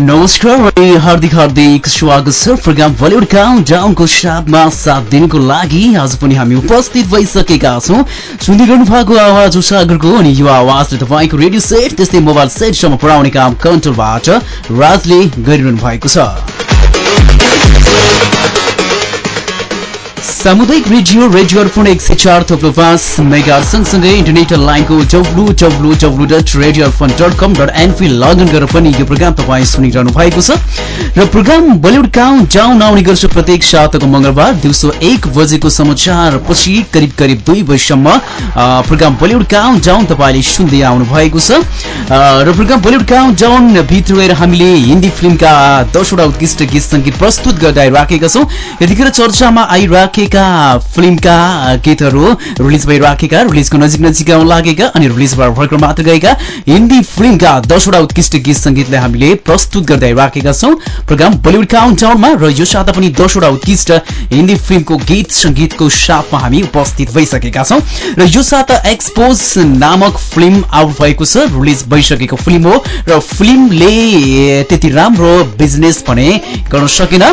नमस्कार हार्दिक हार्दिक स्वागत छ प्रोग्राम बलिउड काउन्ट डाउनको साथमा साथ दिनको लागि। आज पनि हामी उपस्थित भइसकेका छौँ। सुन्दै गर्नु भएको आवाज सागरको अनि यो आवाजले तपाईँको रेडियो सेट त्यस्तै मोबाइल सेटसम्म पुर्याउने काम कन्ट्रोलबाट राजले गरिरहनु भएको छ। सामुदायिक रेडियो रेडियो अर्पण एक सय चार थोप्लो पाँच मेगा सँगसँगै इन्टरनेट लाइनको W W W dot radio Arpan dot com dot NP login गरेर पनि यो प्रोग्राम तपाईँ सुनिरहनु भएको छ। र प्रोग्राम बलिउड काउन्ट डाउन आउने गर्छ प्रत्येक सातको मङ्गलबार दिउँसो एक बजेको समाचार पछि करिब करिब दुई बजीसम्म प्रोग्राम बलिउड काउन्ट डाउन तपाईँले सुन्दै आउनु भएको छ। र प्रोग्राम बलिउड काउन्ट डाउन भित्र हामीले हिन्दी फिल्मका दसवटा उत्कृष्ट गीत सङ्गीत प्रस्तुत गर्दै राखेका छौँ। यतिखेर चर्चामा आइराखेका राखेका फिल्मका गीतहरू रिलिज भइराखेका रिलिजको नजिक नजिक आउन लागेका अनि रिलिज भएर भर्खर मात्र गएका हिन्दी फिल्मका दसवटा उत्कृष्ट गीत सङ्गीतलाई हामीले प्रस्तुत गर्दै राखेका छौँ। प्रोग्राम बलिउड काउन्टाउनमा र यो साता पनि दसवटा उत्कृष्ट हिन्दी फिल्मको गीत सङ्गीतको साथमा हामी उपस्थित भइसकेका छौँ। र यो साता एक्सपोज नामक फिल्म आउट भएको छ रिलिज भइसकेको फिल्म हो र फिल्मले त्यति राम्रो बिजनेस भने गर्न सकेन।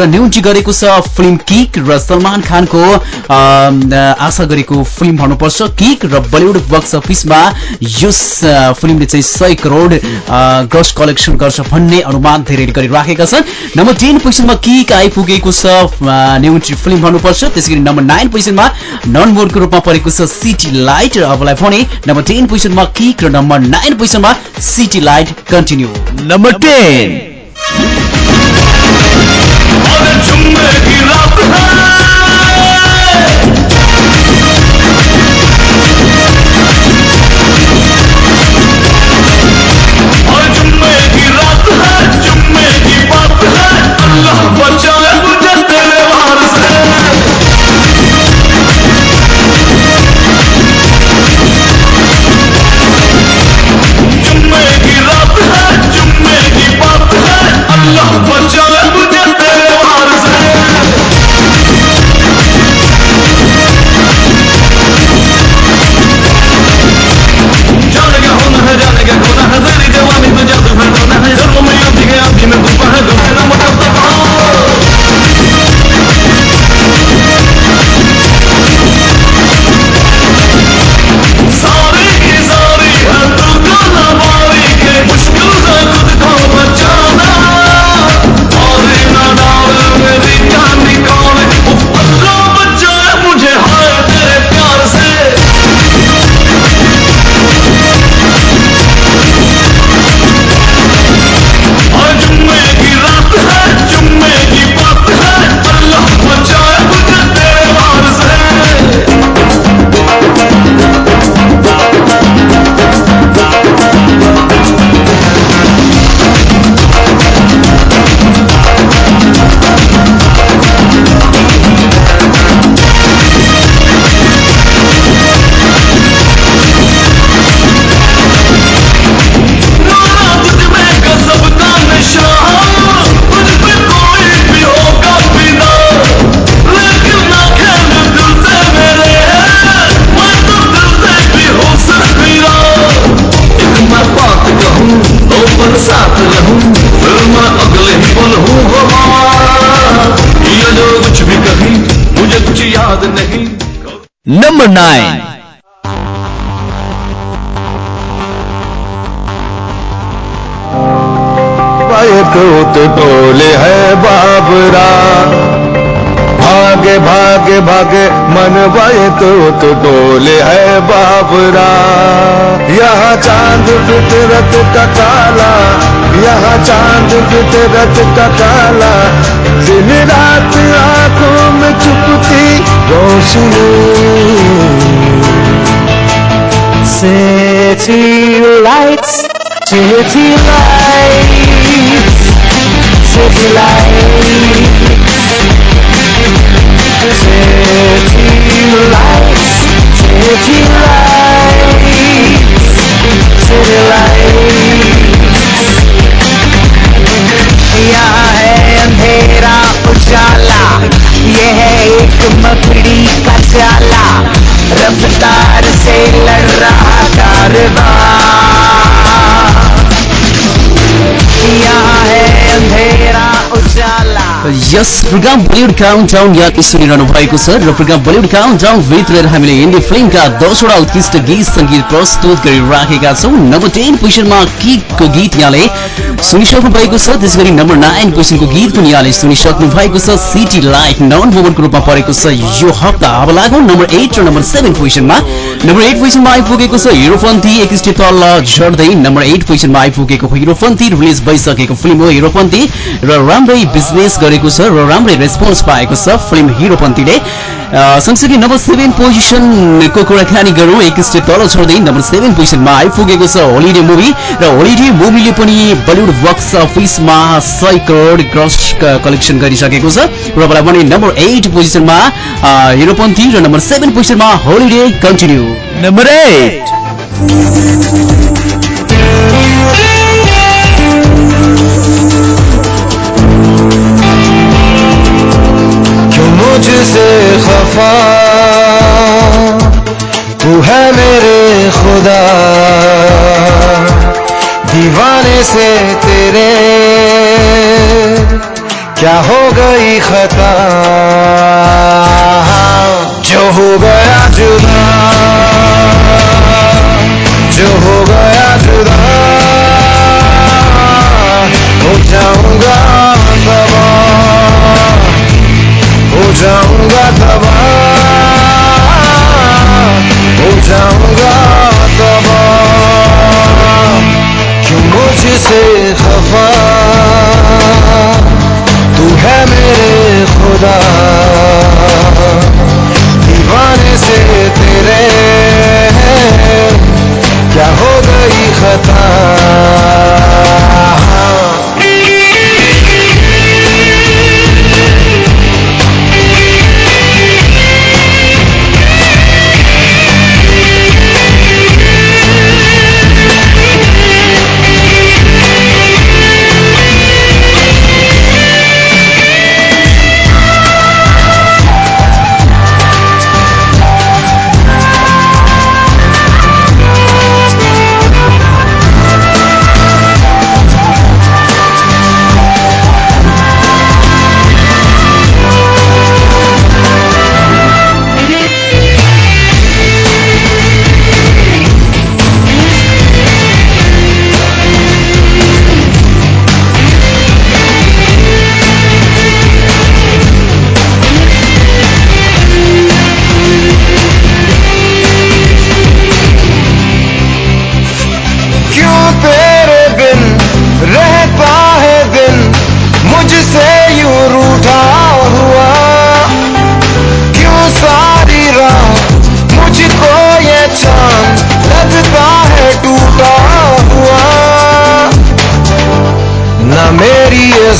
र न्युन्टी गरेको छ फिल्म किक र सलमान खानको आशा गरेको फिल्म भन्नुपर्छ। किक र बलिउड बक्स अफिसमा यस फिल्मले चाहिँ सय करोड ग्रस कलेक्सन गर्छ भन्ने अनुमान धेरै गरिराखेका छन्। नम्बर टेन पोजिसनमा किक आइपुगेको छ न्युट्री फिल्म भन्नुपर्छ। त्यसै गरी नम्बर नाइन पोजिसनमा नन बोर्डको रूपमा परेको छ सिटी लाइट। र अबलाई भने नम्बर टेन पोजिसनमा किक र नम्बर नाइन पोजिसनमा city light continue. Number ten. की रात है। Number 9 तो तो टोले है बाबरा। भागे भागे भागे, मन वाए तो डोले है बाबरा। यहाँ चाँद फितरत का काला, यहाँ चाँद फितरत का काला। दिन रात आंखों में चुपती रोशनी City lights, city lights, city lights, city lights, city lights, city lights. यहाँ अंधेरा उजाला। ये है एक मकड़ी का जाला। रफ्तार से लड़ रहा कारवां यस प्रोग्राम बलिउड काउन्टाउन यहाँ सुनिरहनु भएको छ र प्रोग्राम बलिउड काउन्टाउन भित्र हामीले हिन्दी फिल्मका दसवटा उत्कृष्ट गीत सङ्गीत प्रस्तुत गरिराखेका छौँ। नम्बर टेन पोजिसनमा किकको गीत यहाँले सुनिसक्नु भएको छ। त्यसै गरी नम्बर नाइन पोजिसनको गीत पनि यहाँले सुनिसक्नु भएको छ। सिटी लाइट नन भोवनको रूपमा परेको छ यो हप्ता। अब लागौँ नम्बर एट र नम्बर सेभेन पोजिसनमा। नम्बर एट पोजिसनमा आइपुगेको छ हिरोपन्थी एक स्टेप तल झर्दै नम्बर एट पोजिसनमा आइपुगेको हिरोपन्थी रिलिज भइसकेको फिल्म हो हिरोपन्थी र राम्रै बिजनेस गरेको छ र राम्रै रेस्पोन्स पाएको छ फिल्म हिरोपन्थीले सँगसँगै नम्बर सेभेन पोजिसनको कुराकानी गरौँ एक स्टेप तल छोड्दै नम्बर सेभेन पोजिसनमा आइपुगेको छ होलिडे मुभी र होलिडे मुभीले पनि बलिउड बक्स अफिसमा सय करोड क्रस कलेक्सन गरिसकेको छ। र भने नम्बर एट पोजिसनमा हिरोपन्थी र नम्बर सेभेन पोजिसनमा होलिडे कन्टिन्यू नंबर एट खुदा। दीवाने से तेरे क्या हो गई खता? जो हो गया जुदा, जो हो गया जुदा, हो जाऊँगा तबाह, हो जाऊँगा तबाह, हो जाऊँगा खुदा। दीवाने से तेरे क्या हो गई खता?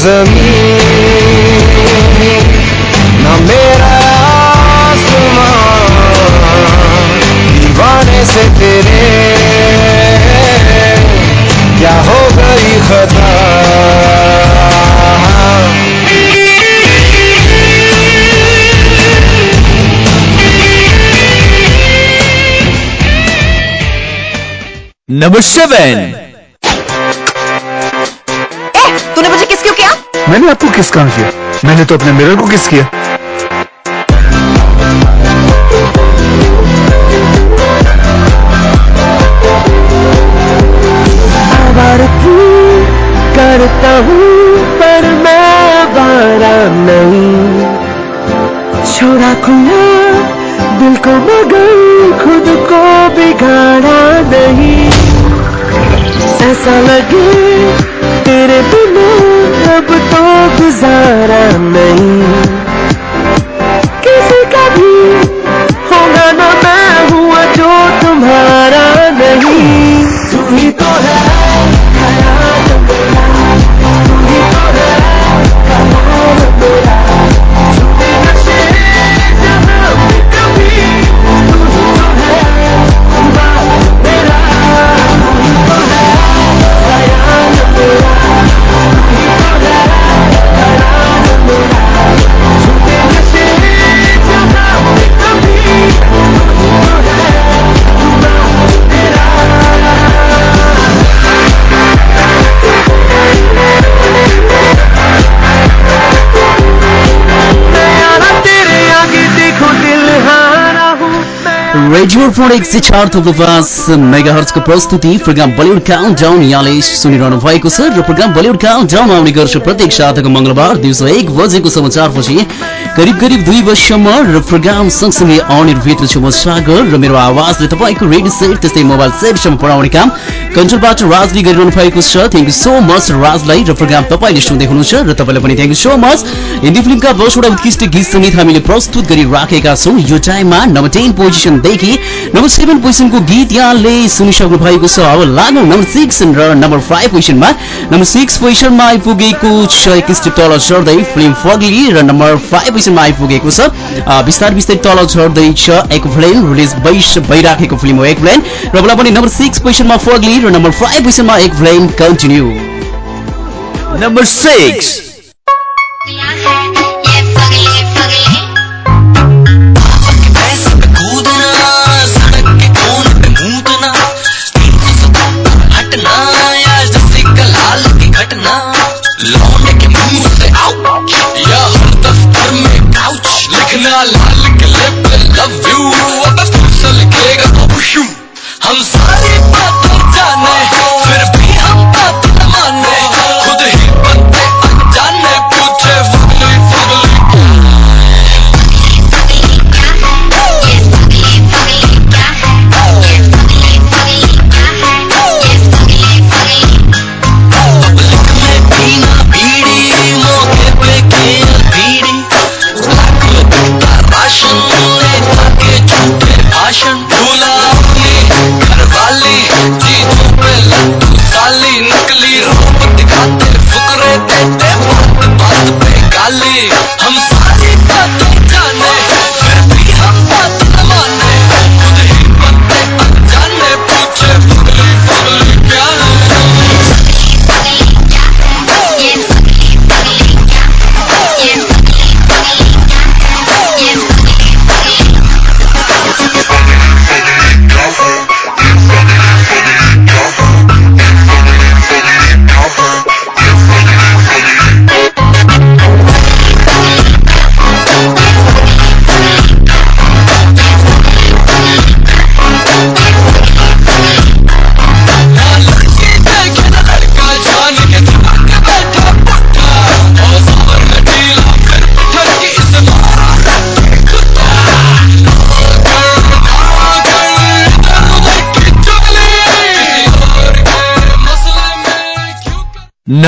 ज़मीन न मेरा आसमां से तेरे क्या हो गई खता नंबर सेवन मैंने आपको किस काम किया? मैंने तो अपने मिरर को किस किया? करता हूँ, पर मैं बारा नहीं। छोड़ा खुला दिल को मगर खुद को बिगाड़ा नहीं। ऐसा लगे तेरे बिना अब तो गुजारा नहीं। किसी का भी होगा ना रेडियो फोन एक सय चार थुप्रो पाँच मेगा हर्चको प्रस्तुति प्रोग्राम बलिउड काउन्ट डाउन यहाँले सुनिरहनु भएको छ र प्रोग्राम बलिउड काउन्ट डाउन आउने गर्छ प्रत्येक साताको मंगलबार दिउँसो एक बजेको समाचारपछि करिब करिब दुई वर्षसम्म र प्रोग्राम सँगसँगै अनिर्भित्र छु म सागर र मेरो आवाजले तपाईँको रेडियो सेट त्यस्तै मोबाइल सेटसम्म पढाउने काम कन्ट्रोलबाट राजले गरिरहनु भएको छ। थ्याङ्क यू सो मच राजलाई र प्रोग्राम तपाईँले सुन्दै हुनुहुन्छ र तपाईँलाई पनि thank you so much Hindi फिल्मका दसवटा उत्कृष्ट गीत सङ्गीत हामीले प्रस्तुत गरिराखेका छौँ। यो टाइममा नम्बर टेन पोजिसनदेखि नम्बर सेभेन पोजिसनको गीत यहाँले सुनिसक्नु भएको छ। अब लागौँ नम्बर सिक्स र नम्बर फाइभ पोजिसनमा नम्बर सिक्स पोजिसनमा आइपुगेको छ। एक स्टेप तल चढ्दै फिल्म फग्ली र नम्बर फाइभ पोजिसनमा आइपुगेको छ। बिस्तारै बिस्तारै तल झर्दैछ एक प्लेन रिलिज भइराखेको फिल्म हो एक प्लेन र बेला पनि नम्बर सिक्स पोजिसनमा फग्ली र नम्बर फाइभ पोजिसनमा Ek Villain continue Number six.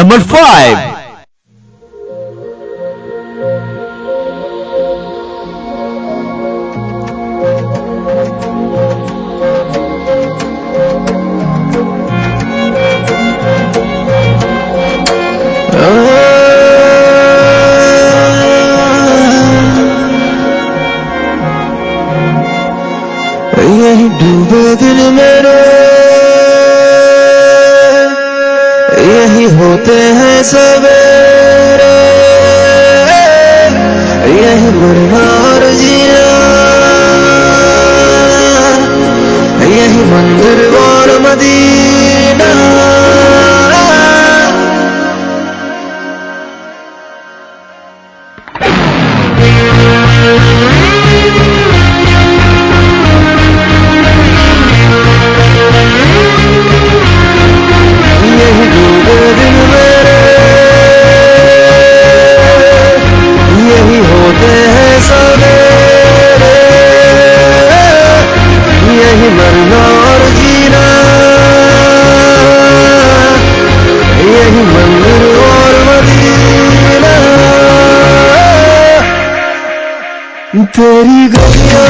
Number 5 seven यही मरना और जीना। यही मंदिर और मदीना। तेरी गलियाँ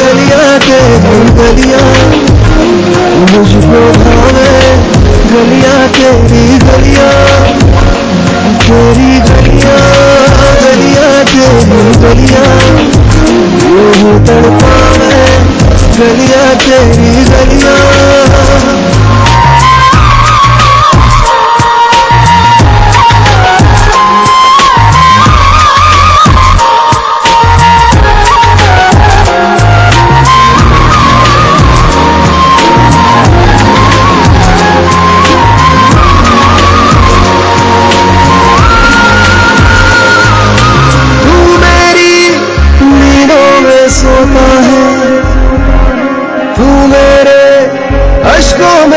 गलियाँ तेरी गलियाँ। मुझको भावे गलियाँ तेरी गलियाँ। तेरी गलियाँ गलियाँ तेरी गलियाँ। यूँ तड़पावे गलियां तेरी गलियां go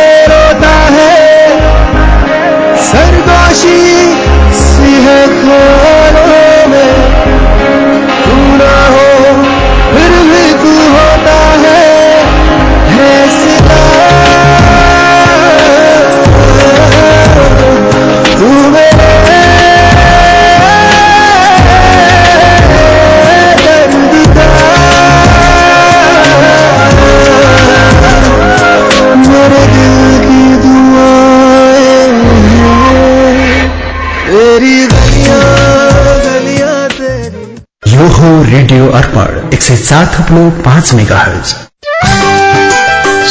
एक सय चार थप्लो पाँच मेगा हर्ज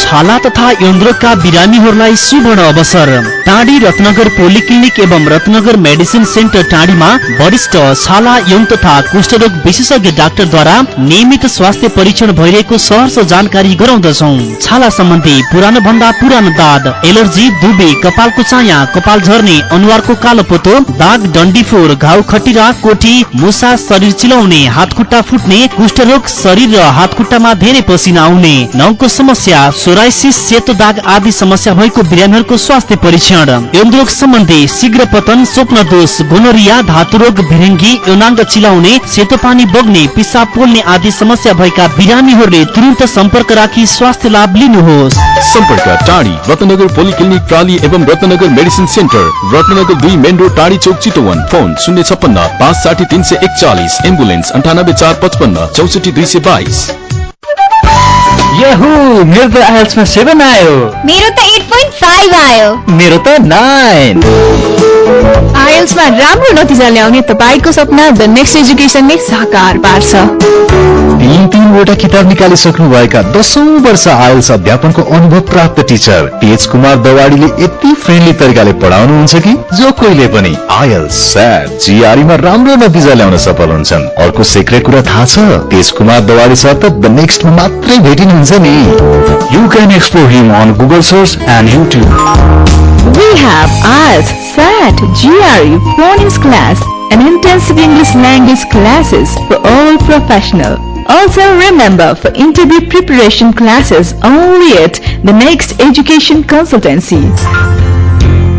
छाला तथा यौनरोगका बिरामीहरूलाई सुवर्ण अवसर। टाढी रत्नगर पोलिक्लिनिक एवं रत्नगर मेडिसिन सेन्टर टाढीमा वरिष्ठ छाला यौन तथा कुष्ठरोग विशेषज्ञ डाक्टरद्वारा नियमित स्वास्थ्य परीक्षण भइरहेको सहर्ष जानकारी गराउँदछौ। छाला सम्बन्धी पुरानो भन्दा पुरानो दाद एलर्जी दुबी कपालको चाया कपाल झर्ने अनुहारको कालो पोतो दाग डन्डीफोर घाउ खटिरा कोठी मुसा शरीर चिलाउने हातखुट्टा फुट्ने कुष्ठरोग शरीर र हातखुट्टामा धेरै पसिना आउने नौको समस्या सोराइसिस सेतो दाग आदि समस्या भएको बिरामीहरूको स्वास्थ्य परीक्षण। यौनरोग सम्बन्धी शीघ्र पतन स्वप्न दोष गोनोरिया धातु रोग भिरेङ्गी यौनाङ्ग चिलाउने सेतो पानी बग्ने पिसाब पोल्ने आदि समस्या भएका बिरामीहरूले तुरन्त सम्पर्क राखी स्वास्थ्य लाभ लिनुहोस्। सम्पर्क टाढी रत्नगर पोलिक्लिनिक प्राली एवं रत्नगर मेडिसिन सेन्टर रत्नगर दुई मेन रोड टाढी चौक चितवन। फोन शून्य छप्पन्न पाँच साठी तिन सय एकचालिस एम्बुलेन्स अन्ठानब्बे चार पचपन्न चौसठी दुई सय बाइस। यहु मेरो त आइएल्समा सेभेन आयो मेरो त एट पोइन्ट फाइभ आयो मेरो त नाइन आइएल्समा राम्रो नतिजा ल्याउने तपाईँको सपना द नेक्स्ट एजुकेसनले साकार पार्छ तीन तीनवटा किताब निकालिसक्नु भएका दसौँ वर्ष आइएल्स अध्यापनको अनुभव प्राप्त टिचर तेज कुमार दवाडीले यति फ्रेन्डली तरिकाले पढाउनुहुन्छ कि जो कोहीले पनि आइएल्स स्याट जिआरईमा राम्रो नतिजा ल्याउन सफल हुन्छन् अर्को सेक्रेट कुरा थाहा छ तेज कुमार दवाडी सर त द नेक्स्टमा मात्रै भेटिनुहुन्छ Tanzani. You can explore him on Google search and YouTube. We have IELTS, SAT, GRE, phonics class and intensive English language classes for all professional. Also remember for interview preparation classes only at the next education consultancy.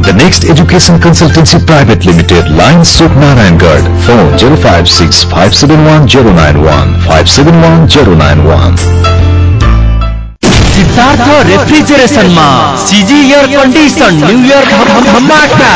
The Next Education Consultancy Private Limited, Line Sook Narayangarh, phone 056 571 091 571 091. Siddharth रेफ्रिजरेसनमा CG air condition new year धमाका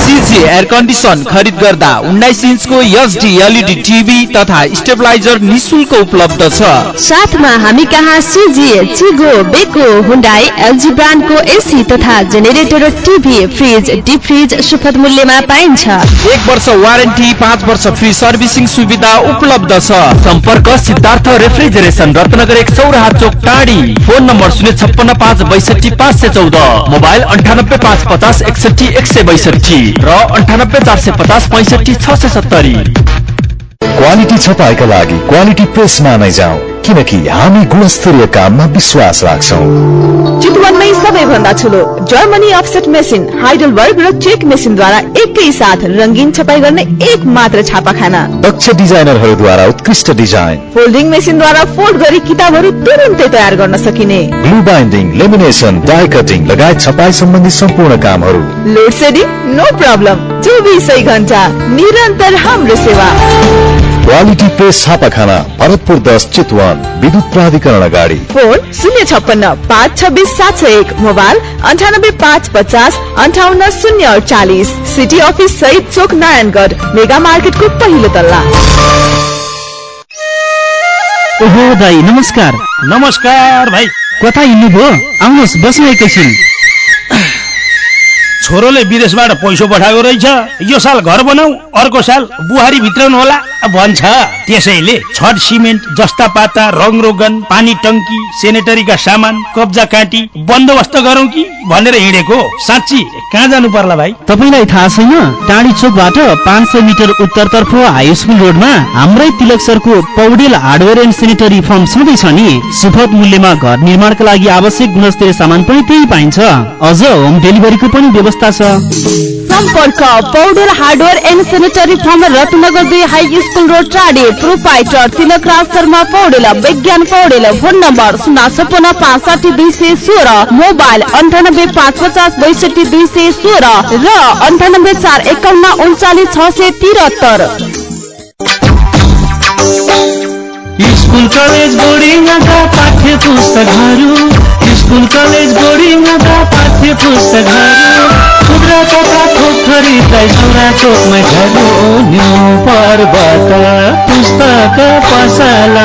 CG air condition खरिद गर्दा उन्नाइस इन्चको HD LED TV तथा stabiliser निशुल्क उपलब्ध छ। साथमा हामी कहाँ CG Chigo Beko Hyundai LG ब्रान्डको एसी तथा generator TV fridge deep fridge सुपथ मूल्यमा पाइन्छ। एक वर्ष वारेन्टी पाँच वर्ष फ्री सर्भिसिङ सुविधा उपलब्ध छ। सम्पर्क सिद्धार्थ रेफ्रिजरेसन रत्नगर एक चौराहा चोक टाढी। फोन नम्बर शून्य छप्पन्न पाँच बैसठी पाँच सय चौध। मोबाइल अन्ठानब्बे पाँच पचास एकसठी एक सय बैसठी र अन्ठानब्बे चार सय पचास पैँसठी छ सय सत्तरी। क्वालिटी छपाईका लागि क्वालिटी प्रेसमा नै जाउँ किनकि हामी गुणस्तरीय काममा विश्वास राख्छौँ। चितवनमै सबैभन्दा ठुलो जर्मनी अफसेट मेसिन हाइडल वर्ग र चेक मेसिनद्वारा एकै साथ रङ्गीन छपाई गर्ने एक मात्र छापाखाना। दक्ष डिजाइनरहरूद्वारा उत्कृष्ट डिजाइन। फोल्डिङ मेसिनद्वारा फोल्ड गरी किताबहरू तुरुन्तै तयार गर्न सकिने। Glue binding lamination die cutting लगायत छपाई सम्बन्धी सम्पूर्ण कामहरू। लोड सेडिङ नो प्रब्लम चौबिसै घन्टा निरन्तर हाम्रो सेवा। क्वालिटी प्रेस छापाखाना भरतपुर दस चितवन विद्युत प्राधिकरण अगाडि फोन शून्य छप्पन्न पाँच छब्बिस सात सय एक मोबाइल अन्ठानब्बे पाँच पचास अन्ठाउन्न शून्य अडचालिस सिटी अफिस सहित चोक नारायणगढ मेगा मार्केटको पहिलो तल्ला ओहो दाई नमस्कार नमस्कार भाइ कता हिँड्नुभयो आउनुहोस् बस्नु एकैछिन छोरोले विदेशबाट पैसो पठाएको रहेछ। यो साल घर बनाऊ अर्को साल बुहारी भित्राउनु होला। भन्छ त्यसैले छट सिमेन्ट जस्ता पाता रङ रोगन पानी टङ्की सेनेटरीका सामान कब्जा काटी बन्दोबस्त गरौँ कि भनेर हिँडेको? साँच्ची कहाँ जानु पर्ला भाइ? तपाईँलाई थाहा छैन टाढी चोकबाट पाँच मिटर उत्तरतर्फ हाई स्कुल रोडमा हाम्रै तिलक सरको Paudel hardware and sanitary firm छँदैछ नि। सुपथ मूल्यमा घर निर्माणका लागि आवश्यक गुणस्तरीय सामान पनि त्यही पाइन्छ। अझ होम डेलिभरीको पनि व्यवस्था छ। सम्पर्क Paudel hardware and sanitary firm Ratnanagar दुई high school road Tadi proprietor Tilak Raj Sharma Paudel Bigyan Paudel phone number शून्य छपन्न पाँच साठी दुई सय सोह्र मोबाइल अन्ठानब्बे पाँच पचास बैसठी दुई सय सोह्र र अन्ठानब्बे चार एकाउन्न उन्चालिस छ सय त्रिहत्तर स्कुल कलेज बोर्डिङका पाठ्य पुस्तकहरू स्कुल कलेज बोर्डिङका पाठ्य पुस्तकहरू खुद्रा थोक पर्वत पुस्तक पसला।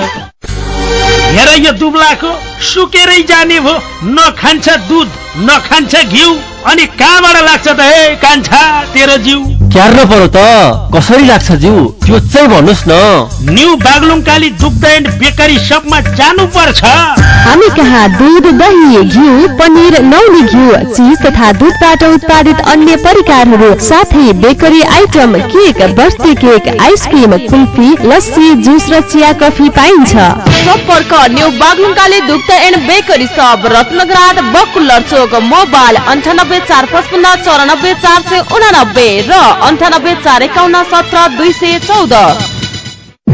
हेर यो दुब्लाको सुकेरै जाने भो न खान्छ दुध न खान्छ घिउ अनि कहाँबाट लाग्छ त हे कान्छा तेरो जिउ? क्यार्न पर्यो त। कसरी लाग्छ जिउ? त्यो चाहिँ भन्नुहोस् न। New Baglung Kali Dugdha and bakery सपमा जानु पर्छ हामी कहाँ दुध दही घिउ पनिर नौनी घिउ चिज तथा दुधबाट उत्पादित अन्य परिकारहरू साथै bakery item cake birthday cake ice cream kulfi lassi juice र चिया कफी पाइन्छ। सम्पर्क न्यू बागलुङकाले दुग्ध एन्ड बेकरी सप रत्नगराट बकुल्लर चोक मोबाइल अन्ठानब्बे चार पचपन्न चौरानब्बे चार सय उनानब्बे र अन्ठानब्बे चार एकाउन्न सत्र दुई सय चौध।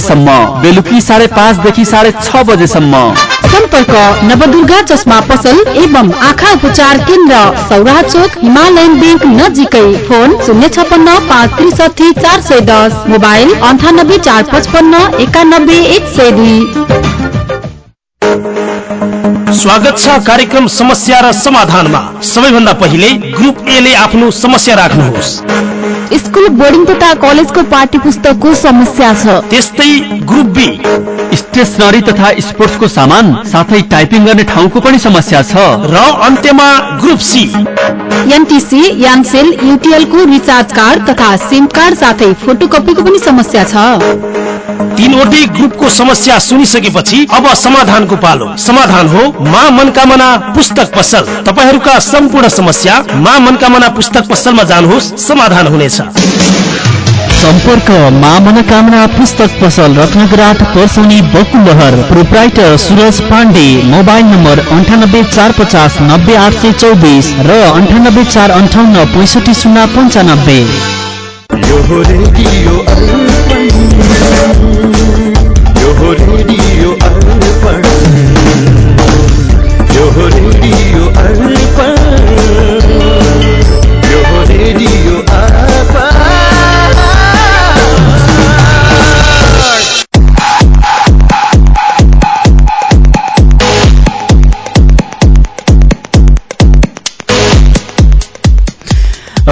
बजेसम्म। बेलुकी साढे पाँचदेखि साढे छ बजेसम्म। सम्पर्क नवदुर्गा चस्मा पसल एवं आँखा उपचार केन्द्र सौराहा चोक हिमालयन ब्याङ्क नजिकै। फोन शून्य छपन्न पाँच त्रिसठी चार सय दस। मोबाइल अन्ठानब्बे चार पचपन्न एकानब्बे एक सय दुई। स्वागत छ कार्यक्रम समस्या र समाधानमा। सबैभन्दा पहिले ग्रुप ए ले आफ्नो समस्या राख्नुहोस्। स्कुल बोर्डिङ तथा कलेजको पाठ्य पुस्तकको समस्या छ। त्यस्तै ग्रुप बी स्टेसनरी तथा स्पोर्ट्सको सामान साथै टाइपिङ गर्ने ठाउँको पनि समस्या छ। र अन्त्यमा ग्रुप सी। एनटिसी यानसेल युटिएलको रिचार्ज कार्ड तथा सिम कार्ड साथै फोटोकपीको पनि समस्या छ। तीनवटै ग्रुपको समस्या सुनिसकेपछि अब समाधानको पालो। समाधान हो मा मनकामना पुस्तक पसल। तपाईँहरूका सम्पूर्ण समस्या मा मनकामना पुस्तक पसलमा जानुहोस् समाधान हुनेछ। सम्पर्क मा मनोकामना पुस्तक पसल रत्नगराट Parsauni Bakulahar. Proprietor Suraj Pandey mobile number अन्ठानब्बे चार पचास नब्बे आठ सय चौबिस र अन्ठानब्बे चार अन्ठाउन्न पैँसठी शून्य पन्चानब्बे। अर्पण यो रेडियो अर्पण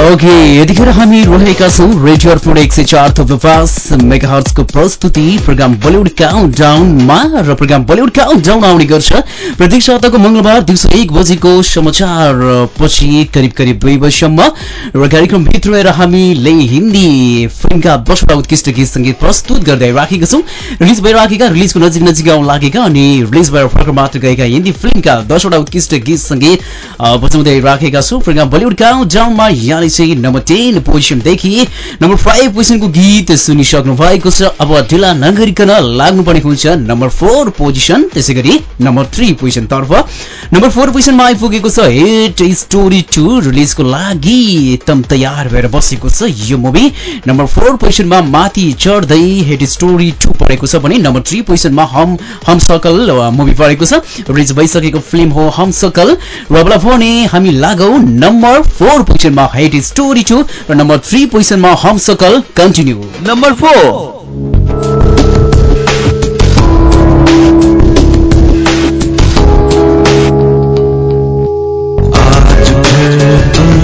ओके यतिखेर हामी रहेका छौँ। रेडियो अर्पण एक सय चार थप्लो पाँच मेगाहर्जको प्रस्तुति। प्रोग्राम बलिउड काउन्ट डाउनमा र प्रोग्राम बलिउड काउन्ट डाउन आउने गर्छ। प्रत्येक साताको मंगलबार दिउँसो एक बजेको समाचार पछि करिब करिब दुई बजीसम्म। र कार्यक्रमभित्र रहेर हामीले हिन्दी फिल्मका दसवटा उत्कृष्ट गीत सङ्गीत प्रस्तुत गर्दै राखेका छौँ। रिलिज भइराखेका रिलिजको नजिक नजिक आउन लागेका अनि रिलिज भएर फर्क मात्र गएका हिन्दी फिल्मका दसवटा उत्कृष्ट गीत सङ्गीत बजाउँदै राखेका छौँ। प्रोग्राम बलिउड काउन्ट डाउनमा यहाँले चाहिँ नम्बर टेन पोजिसनदेखि नम्बर फाइभ पोजिसनको गीत सुनिसक्नु भएको छ। अब ढिला नगरिकन लाग्नुपर्ने हुन्छ नम्बर फोर पोजिसन त्यसै गरी नम्बर थ्री पोजिसनतर्फ नम्बर फोर पोजिसनमा आइपुगेको छ हिट स्टोरी टू रिलिजको लागि एकदम तयार भएर बसेको छ यो मुभी नम्बर फोर पोजिसनमा माथि चढ्दै हिट स्टोरी टू परेको छ भने नम्बर थ्री पोजिसनमा हम हम सकल मुभी परेको छ। रिलिज भइसकेको फिल्म हो हम सकल। र भने हामी लागौ नम्बर फोर पोजिसनमा एट स्टोरी टू र नम्बर थ्री पोजिसनमा हम सकल कन्टिन्यू नम्बर फोर आज फिर तुम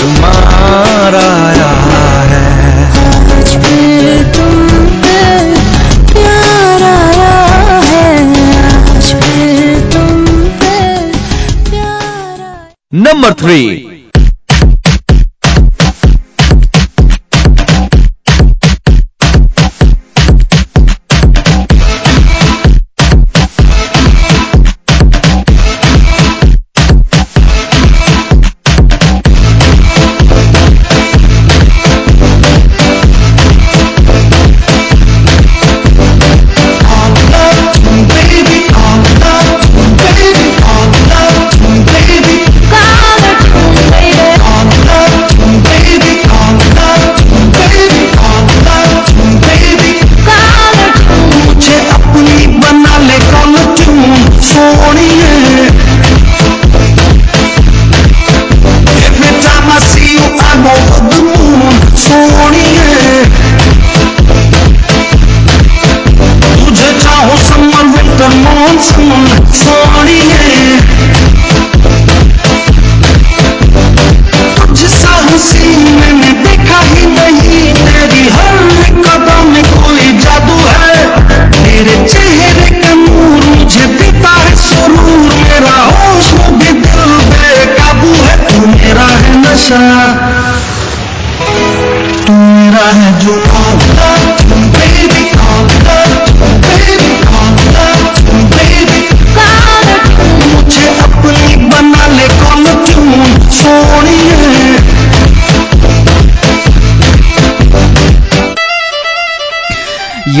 और आया है। आज फिर तुम पे प्यार आया है। आज फिर तुम पे प्यार नंबर थ्री।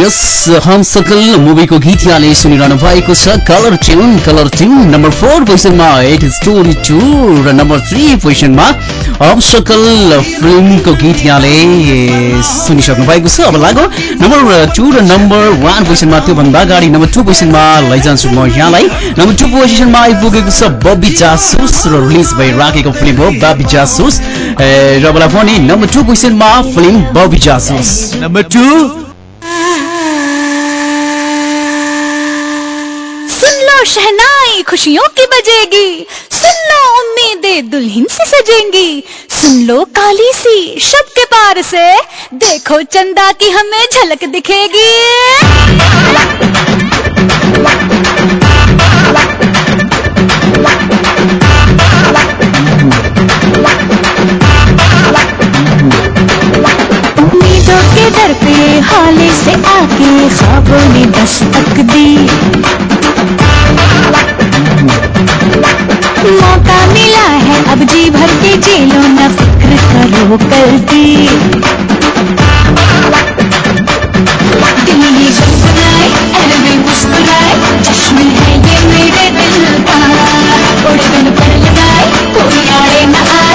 यस हम सकल मुभीको गीत यहाँले सुनिरहनु भएको छ। Caller tune caller tune number four पोजिसनमा एट स्टोरी टू र नम्बर थ्री पोजिसनमा हम सकल फिल्मको गीत यहाँले सुनिसक्नु भएको छ। अब लागो नम्बर टू र नम्बर वान पोजिसनमा त्योभन्दा अगाडि नम्बर टू पोजिसनमा लैजान्छु म यहाँलाई। नम्बर टू पोजिसनमा आइपुगेको छ बबी जासुस र रिलिज भइराखेको फिल्म हो बबी जासुस। र मलाई भने नम्बर टू पोजिसनमा film Bobby Jasoos. Number two शहनाई खुशियों की बजेगी। सुन लो उम्मीदें दुल्हन से सजेंगी। सुन लो काली सी शब के पार से। देखो चंदा की हमें झलक दिखेगी। दर पे हाले से आके ख्वाबों ने दस्तक दी। मौका मिला है अब जी भर के जेलो न फ़िक्र करो कर दी दिल ये गुनगुनाए अरबी मुस्कुराए, चश्मे है ये मेरे दिल का। उड़गन पर लगाए, कोई आड़े न आए।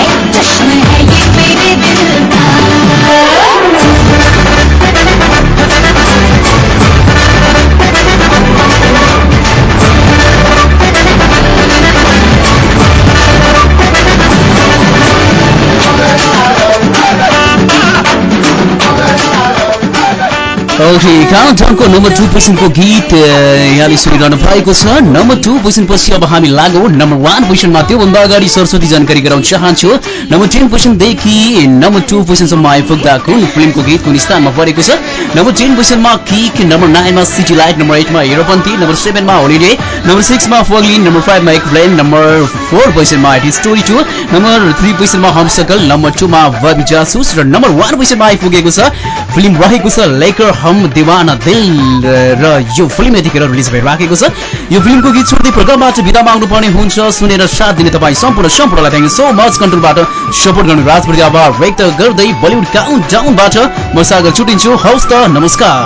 ओके काउन्टाउनको नम्बर टू पोजिसनको गीत यहाँले सुनिरहनु भएको छ। नम्बर टू पोजिसनपछि अब हामी लागौ नम्बर वान पोजिसनमा त्योभन्दा अगाडि सरस्वती जानकारी गराउन चाहन्छु। नम्बर टेन पोजिसनदेखि नम्बर टू पोजिसनसम्म आइपुग्दा कुन फिल्मको गीत कुन स्थानमा परेको छ? नम्बर टेन पोजिसनमा किक नम्बर नाइनमा सिटी लाइट नम्बर एटमा हिरोपन्थी नम्बर सेभेनमा होलिडे नम्बर सिक्समा फगलिन नम्बर फाइभमा एक ब्लेन नम्बर फोर पोजिसनमा hate story two number three पोजिसनमा हमसकल नम्बर टूमा बबी जासुस र नम्बर वान पोजिसनमा आइपुगेको छ। फिल्म रहेको छ लेकर हम दिवाना दिल र यो फिल्म यतिखेर रिलिज भइराखेको छ। यो फिल्मको गीत छोड्दै प्रोग्रामबाट बिदा माग्नु पर्ने हुन्छ। सुनेर साथ दिने तपाईँ सम्पूर्ण सम्पूर्णलाई थ्याङ्क सो मच कन्ट्रोलबाट सपोर्ट गर्नु राजप्रति आभार व्यक्त गर्दै बलिउड काउन्ट डाउनबाट म सागर छुटिन्छु। हौस् त नमस्कार।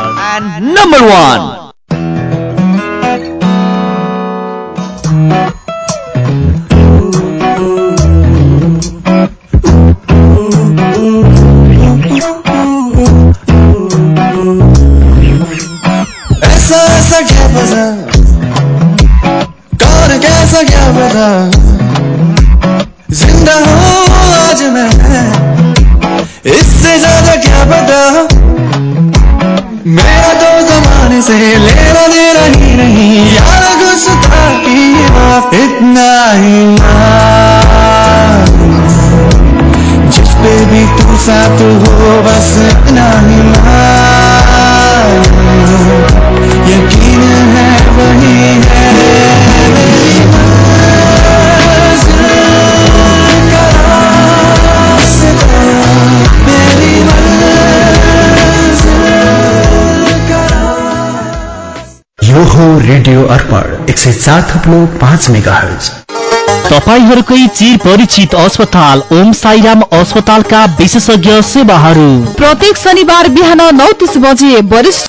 नम्बर वान ऐसा क्या पता कौन कैसा क्या पता ज़िंदा हूँ आज मैं। इससे ज़्यादा क्या पता? मेरा तो जमाने से लेना देना ही नहीं। यार गुस्सा की बात इतना ही। जिस भी तू साथ हो, बस इतना ही माफ़। यकीन है वही है यो हो रेडियो अर्पण एक सय चार थप्लो पाँच मेगा हर्ज तपाईँहरूकै चिर परिचित अस्पताल ओम साईराम अस्पतालका विशेषज्ञ सेवाहरू। प्रत्येक शनिबार बिहान नौ तिस बजे वरिष्ठ